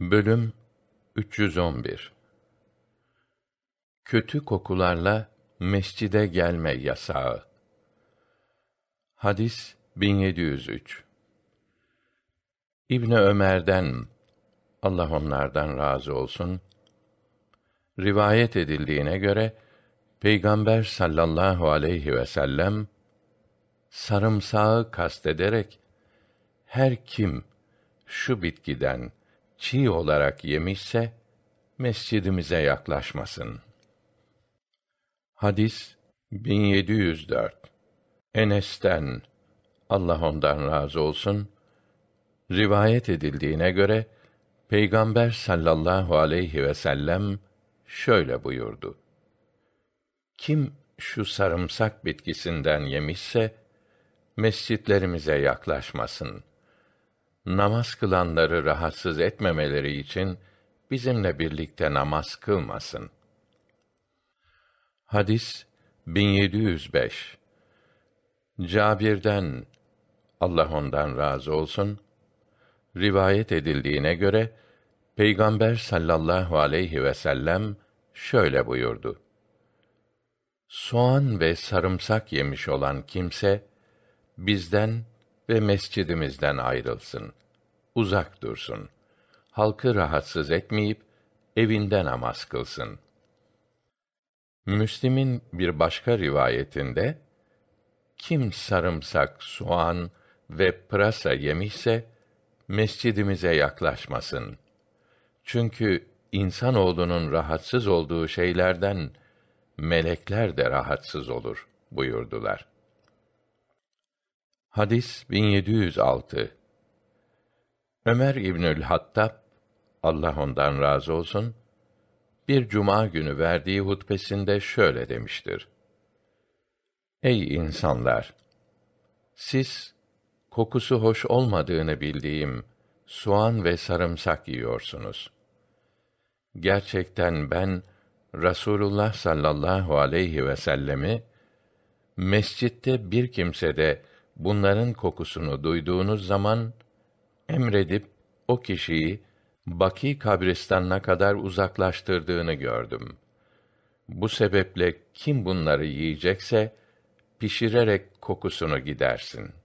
Bölüm 311 Kötü kokularla mescide gelme yasağı. Hadis 1703 İbni Ömer'den Allah onlardan razı olsun rivayet edildiğine göre Peygamber sallallahu aleyhi ve sellem sarımsağı kastederek her kim şu bitkiden çiğ olarak yemişse mescidimize yaklaşmasın. Hadis 1704 Enes'ten Allah ondan razı olsun rivayet edildiğine göre Peygamber sallallahu aleyhi ve sellem şöyle buyurdu. Kim şu sarımsak bitkisinden yemişse mescitlerimize yaklaşmasın. Namaz kılanları rahatsız etmemeleri için bizimle birlikte namaz kılmasın. Hadis 1705 Cabir'den Allah ondan razı olsun rivayet edildiğine göre Peygamber sallallahu aleyhi ve sellem şöyle buyurdu. Soğan ve sarımsak yemiş olan kimse bizden ve mescidimizden ayrılsın. Uzak dursun. Halkı rahatsız etmeyip evinde namaz kılsın. Müslim'in bir başka rivayetinde kim sarımsak, soğan ve pırasa yemişse mescidimize yaklaşmasın. Çünkü insanoğlunun rahatsız olduğu şeylerden melekler de rahatsız olur buyurdular. Hadis 1706 Ömer İbnül Hattab Allah ondan razı olsun bir cuma günü verdiği hutbesinde şöyle demiştir. Ey insanlar! Siz kokusu hoş olmadığını bildiğim soğan ve sarımsak yiyorsunuz. Gerçekten ben Rasulullah sallallahu aleyhi ve sellemi mescitte bir kimse de bunların kokusunu duyduğunuz zaman emredip o kişiyi Baki kabristanına kadar uzaklaştırdığını gördüm. Bu sebeple kim bunları yiyecekse pişirerek kokusunu gidersin.''